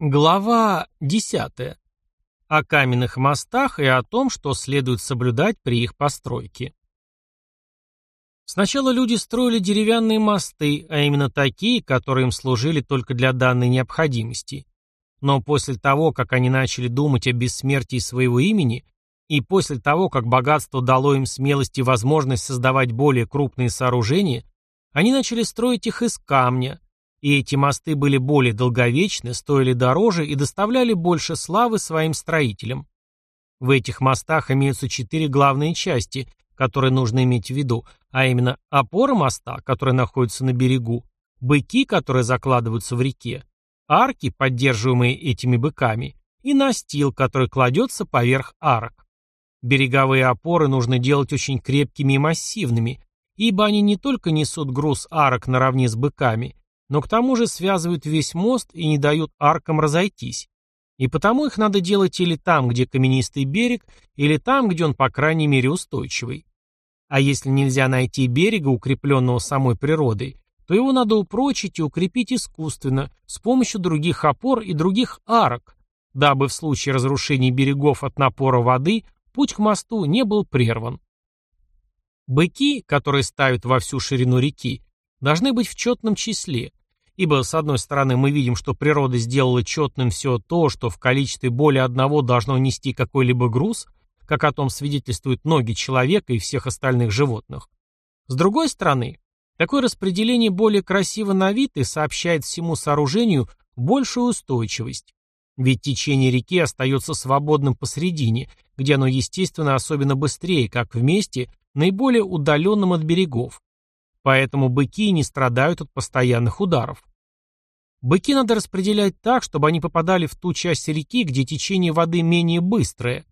Глава 10. О каменных мостах и о том, что следует соблюдать при их постройке. Сначала люди строили деревянные мосты, а именно такие, которые им служили только для данной необходимости. Но после того, как они начали думать о бессмертии своего имени, и после того, как богатство дало им смелость и возможность создавать более крупные сооружения, они начали строить их из камня – и эти мосты были более долговечны, стоили дороже и доставляли больше славы своим строителям. В этих мостах имеются четыре главные части, которые нужно иметь в виду, а именно опора моста, которая находится на берегу, быки, которые закладываются в реке, арки, поддерживаемые этими быками, и настил, который кладется поверх арок. Береговые опоры нужно делать очень крепкими и массивными, ибо они не только несут груз арок наравне с быками, но к тому же связывают весь мост и не дают аркам разойтись. И потому их надо делать или там, где каменистый берег, или там, где он, по крайней мере, устойчивый. А если нельзя найти берега, укрепленного самой природой, то его надо упрочить и укрепить искусственно, с помощью других опор и других арок, дабы в случае разрушения берегов от напора воды путь к мосту не был прерван. Быки, которые ставят во всю ширину реки, должны быть в четном числе, Ибо, с одной стороны, мы видим, что природа сделала четным все то, что в количестве более одного должно нести какой-либо груз, как о том свидетельствуют ноги человека и всех остальных животных. С другой стороны, такое распределение более красиво на вид и сообщает всему сооружению большую устойчивость. Ведь течение реки остается свободным посредине, где оно, естественно, особенно быстрее, как в месте, наиболее удаленном от берегов. Поэтому быки не страдают от постоянных ударов. Быки надо распределять так, чтобы они попадали в ту часть реки, где течение воды менее быстрое.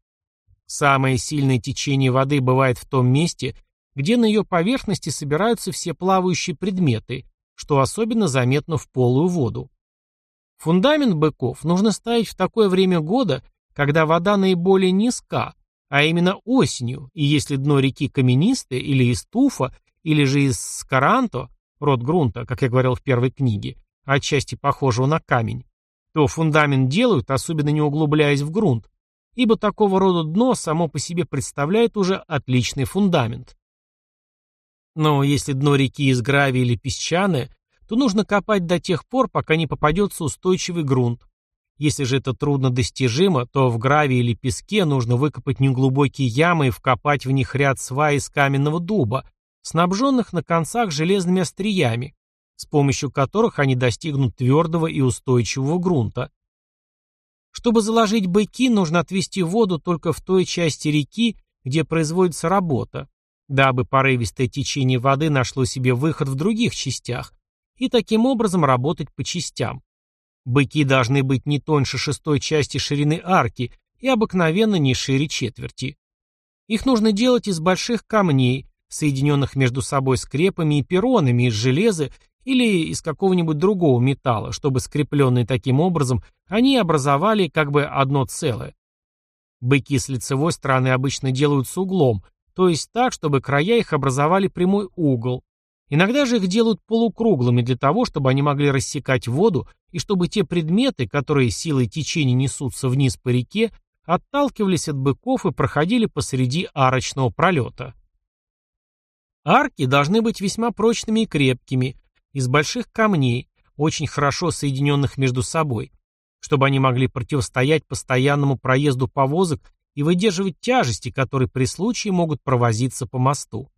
Самое сильное течение воды бывает в том месте, где на ее поверхности собираются все плавающие предметы, что особенно заметно в полую воду. Фундамент быков нужно ставить в такое время года, когда вода наиболее низка, а именно осенью, и если дно реки каменистое или из туфа, или же из скаранто, род грунта, как я говорил в первой книге, отчасти похожего на камень, то фундамент делают, особенно не углубляясь в грунт, ибо такого рода дно само по себе представляет уже отличный фундамент. Но если дно реки из гравия или песчаное, то нужно копать до тех пор, пока не попадется устойчивый грунт. Если же это трудно достижимо, то в гравии или песке нужно выкопать неглубокие ямы и вкопать в них ряд свай из каменного дуба, снабженных на концах железными остриями, с помощью которых они достигнут твердого и устойчивого грунта. Чтобы заложить быки, нужно отвести воду только в той части реки, где производится работа, дабы порывистое течение воды нашло себе выход в других частях, и таким образом работать по частям. Быки должны быть не тоньше шестой части ширины арки и обыкновенно не шире четверти. Их нужно делать из больших камней, соединенных между собой скрепами и перонами из железа или из какого-нибудь другого металла, чтобы скрепленные таким образом они образовали как бы одно целое. Быки с лицевой стороны обычно делают с углом, то есть так, чтобы края их образовали прямой угол. Иногда же их делают полукруглыми для того, чтобы они могли рассекать воду и чтобы те предметы, которые силой течения несутся вниз по реке, отталкивались от быков и проходили посреди арочного пролета. Арки должны быть весьма прочными и крепкими, из больших камней, очень хорошо соединенных между собой, чтобы они могли противостоять постоянному проезду повозок и выдерживать тяжести, которые при случае могут провозиться по мосту.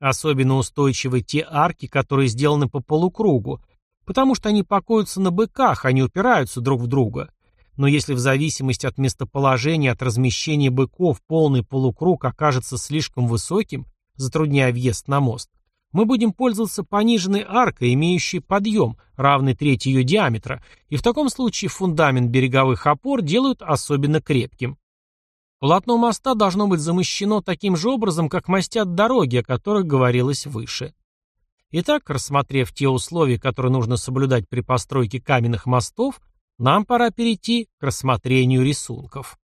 Особенно устойчивы те арки, которые сделаны по полукругу, потому что они покоятся на быках, они упираются друг в друга. Но если в зависимости от местоположения, от размещения быков полный полукруг окажется слишком высоким, затрудняя въезд на мост, мы будем пользоваться пониженной аркой, имеющей подъем, равный трети ее диаметра, и в таком случае фундамент береговых опор делают особенно крепким. Полотно моста должно быть замощено таким же образом, как мастят дороги, о которых говорилось выше. Итак, рассмотрев те условия, которые нужно соблюдать при постройке каменных мостов, нам пора перейти к рассмотрению рисунков.